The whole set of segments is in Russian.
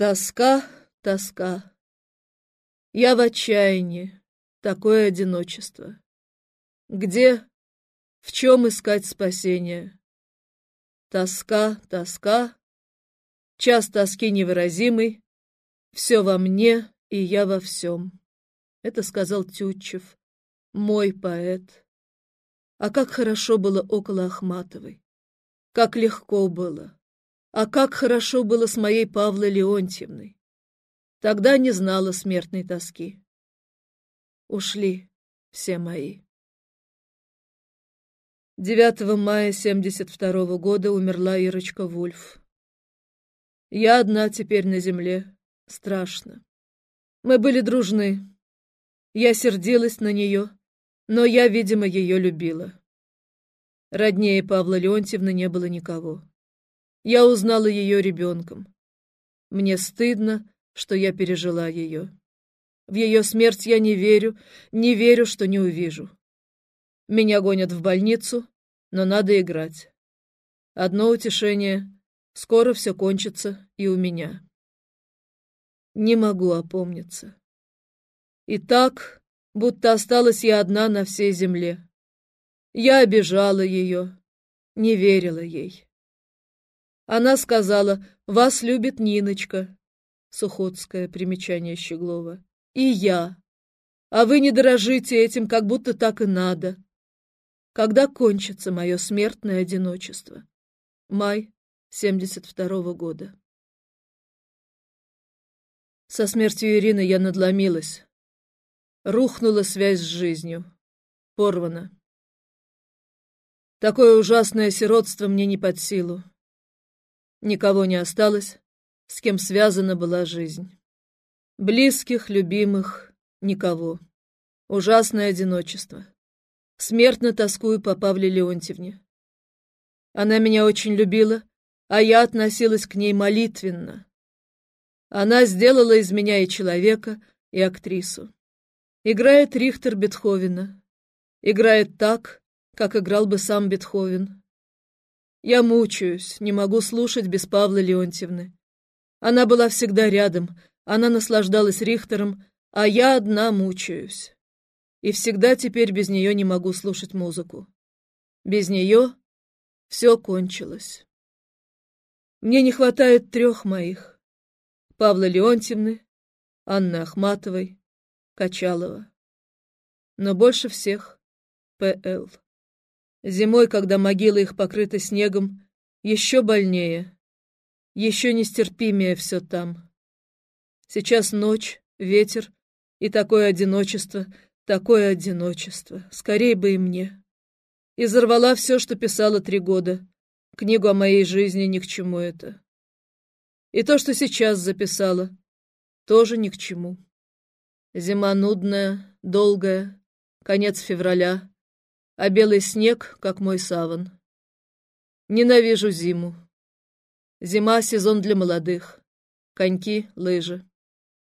Тоска, тоска. Я в отчаянии. Такое одиночество. Где, в чем искать спасение? Тоска, тоска. Час тоски невыразимый. Все во мне, и я во всем. Это сказал Тютчев, мой поэт. А как хорошо было около Ахматовой. Как легко было. А как хорошо было с моей Павлой Леонтьевной. Тогда не знала смертной тоски. Ушли все мои. 9 мая 72 -го года умерла Ирочка Вульф. Я одна теперь на земле. Страшно. Мы были дружны. Я сердилась на нее, но я, видимо, ее любила. Роднее Павла Леонтьевны не было никого. Я узнала ее ребенком. Мне стыдно, что я пережила ее. В ее смерть я не верю, не верю, что не увижу. Меня гонят в больницу, но надо играть. Одно утешение — скоро все кончится и у меня. Не могу опомниться. И так, будто осталась я одна на всей земле. Я обижала ее, не верила ей. Она сказала, вас любит Ниночка. Сухотское примечание Щеглова. И я. А вы не дорожите этим, как будто так и надо. Когда кончится мое смертное одиночество? Май 72 -го года. Со смертью Ирины я надломилась. Рухнула связь с жизнью. Порвана. Такое ужасное сиротство мне не под силу. Никого не осталось, с кем связана была жизнь. Близких, любимых, никого. Ужасное одиночество. Смертно тоскую по Павле Леонтьевне. Она меня очень любила, а я относилась к ней молитвенно. Она сделала из меня и человека, и актрису. Играет Рихтер Бетховена. Играет так, как играл бы сам Бетховен. Я мучаюсь, не могу слушать без Павла Леонтьевны. Она была всегда рядом, она наслаждалась Рихтером, а я одна мучаюсь. И всегда теперь без нее не могу слушать музыку. Без нее все кончилось. Мне не хватает трех моих. Павла Леонтьевны, Анны Ахматовой, Качалова. Но больше всех П.Л. Зимой, когда могила их покрыта снегом, еще больнее, еще нестерпимее все там. Сейчас ночь, ветер и такое одиночество, такое одиночество. Скорей бы и мне. И взорвала все, что писала три года. Книгу о моей жизни ни к чему это. И то, что сейчас записала, тоже ни к чему. Зима нудная, долгая, конец февраля а белый снег, как мой саван. Ненавижу зиму. Зима — сезон для молодых. Коньки, лыжи.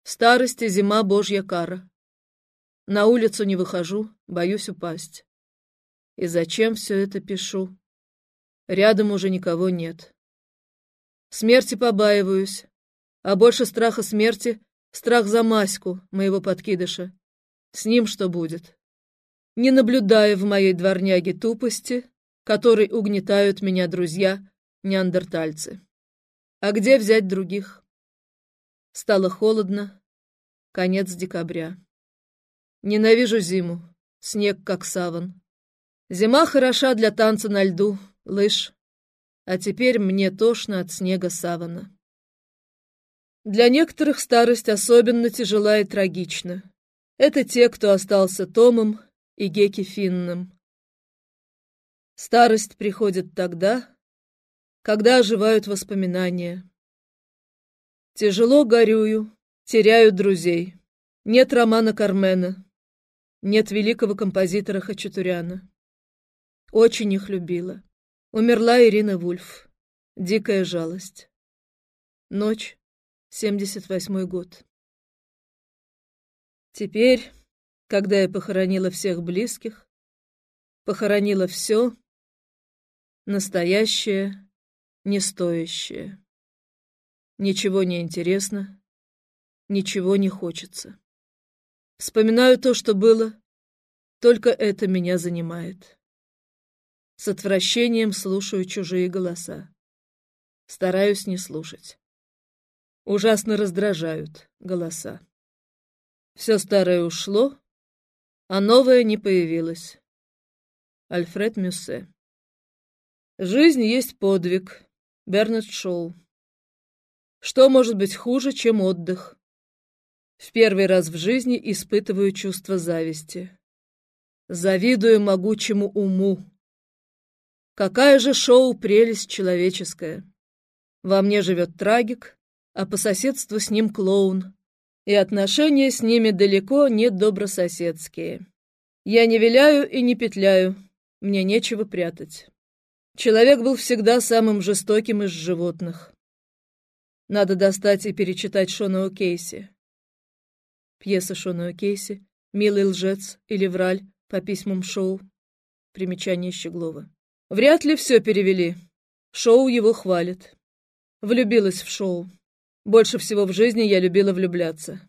В старости зима — божья кара. На улицу не выхожу, боюсь упасть. И зачем все это пишу? Рядом уже никого нет. Смерти побаиваюсь, а больше страха смерти — страх за Маську, моего подкидыша. С ним что будет? Не наблюдая в моей дворняге тупости, которой угнетают меня друзья, неандертальцы. А где взять других? Стало холодно. Конец декабря. Ненавижу зиму. Снег как саван. Зима хороша для танца на льду, лыж. А теперь мне тошно от снега савана. Для некоторых старость особенно тяжела и трагична. Это те, кто остался Томом и Геки Финном. Старость приходит тогда, когда оживают воспоминания. Тяжело горюю, теряю друзей. Нет романа Кармена, нет великого композитора Хачатуряна. Очень их любила. Умерла Ирина Вульф. Дикая жалость. Ночь, 78 год. Теперь когда я похоронила всех близких, похоронила все, настоящее, не стоящее. Ничего не интересно, ничего не хочется. Вспоминаю то, что было, только это меня занимает. С отвращением слушаю чужие голоса. Стараюсь не слушать. Ужасно раздражают голоса. Все старое ушло, а новое не появилось. Альфред Мюссе. Жизнь есть подвиг. Бернард Шоу. Что может быть хуже, чем отдых? В первый раз в жизни испытываю чувство зависти. Завидую могучему уму. Какая же шоу прелесть человеческая. Во мне живет трагик, а по соседству с ним клоун, и отношения с ними далеко не добрососедские. Я не виляю и не петляю, мне нечего прятать. Человек был всегда самым жестоким из животных. Надо достать и перечитать Шона Кейси. Пьеса Шона Кейси «Милый лжец» или «Враль» по письмам Шоу. Примечание Щеглова. Вряд ли все перевели. Шоу его хвалит. Влюбилась в Шоу. Больше всего в жизни я любила влюбляться.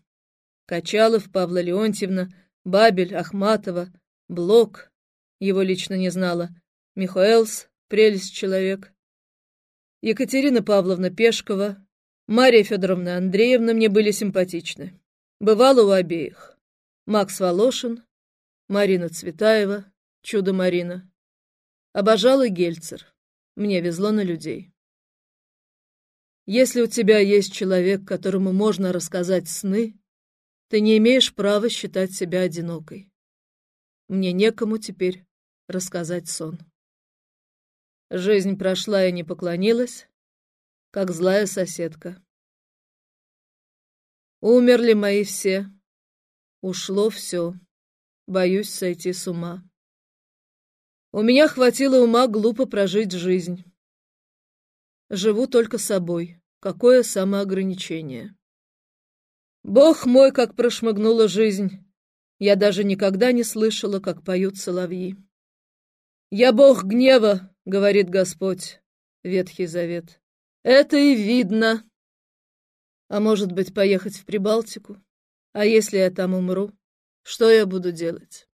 Качалов, Павла Леонтьевна, Бабель, Ахматова, Блок, его лично не знала, Михаэлс, прелесть человек, Екатерина Павловна Пешкова, Мария Федоровна Андреевна мне были симпатичны. Бывало у обеих. Макс Волошин, Марина Цветаева, Чудо Марина. Обожала Гельцер. Мне везло на людей. Если у тебя есть человек, которому можно рассказать сны, ты не имеешь права считать себя одинокой. Мне некому теперь рассказать сон. Жизнь прошла и не поклонилась, как злая соседка. Умерли мои все, ушло все, боюсь сойти с ума. У меня хватило ума глупо прожить жизнь. Живу только собой. Какое самоограничение. Бог мой, как прошмыгнула жизнь. Я даже никогда не слышала, как поют соловьи. «Я бог гнева», — говорит Господь, Ветхий Завет. «Это и видно». А может быть, поехать в Прибалтику? А если я там умру, что я буду делать?